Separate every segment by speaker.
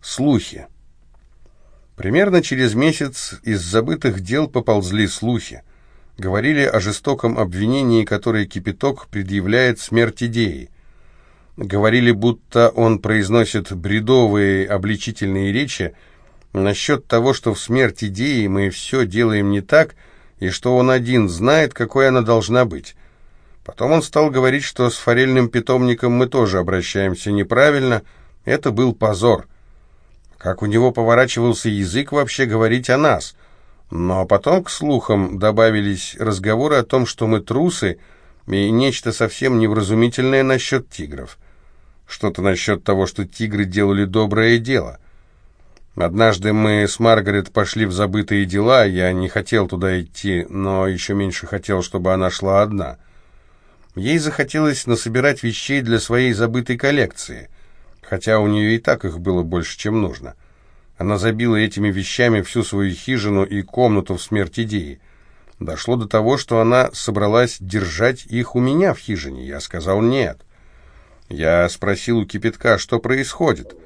Speaker 1: Слухи. Примерно через месяц из забытых дел поползли слухи. Говорили о жестоком обвинении, которое Кипяток предъявляет смерть идеи. Говорили, будто он произносит бредовые обличительные речи насчет того, что в смерть идеи мы все делаем не так, и что он один знает, какой она должна быть. Потом он стал говорить, что с форельным питомником мы тоже обращаемся неправильно. Это был позор. Как у него поворачивался язык вообще говорить о нас. Но потом к слухам добавились разговоры о том, что мы трусы, и нечто совсем невразумительное насчет тигров. Что-то насчет того, что тигры делали доброе дело. Однажды мы с Маргарет пошли в забытые дела, я не хотел туда идти, но еще меньше хотел, чтобы она шла одна. Ей захотелось насобирать вещей для своей забытой коллекции — хотя у нее и так их было больше, чем нужно. Она забила этими вещами всю свою хижину и комнату в смерть идеи. Дошло до того, что она собралась держать их у меня в хижине. Я сказал «нет». Я спросил у кипятка, что происходит.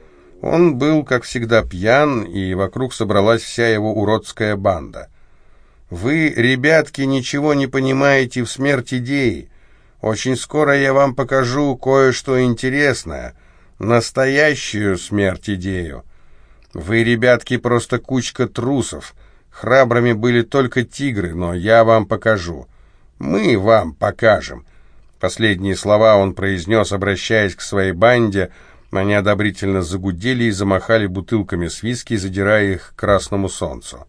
Speaker 1: Он был, как всегда, пьян, и вокруг собралась вся его уродская банда. «Вы, ребятки, ничего не понимаете в смерть идеи. Очень скоро я вам покажу кое-что интересное настоящую смерть-идею. Вы, ребятки, просто кучка трусов. Храбрыми были только тигры, но я вам покажу. Мы вам покажем. Последние слова он произнес, обращаясь к своей банде. Они одобрительно загудели и замахали бутылками с виски, задирая их к красному солнцу.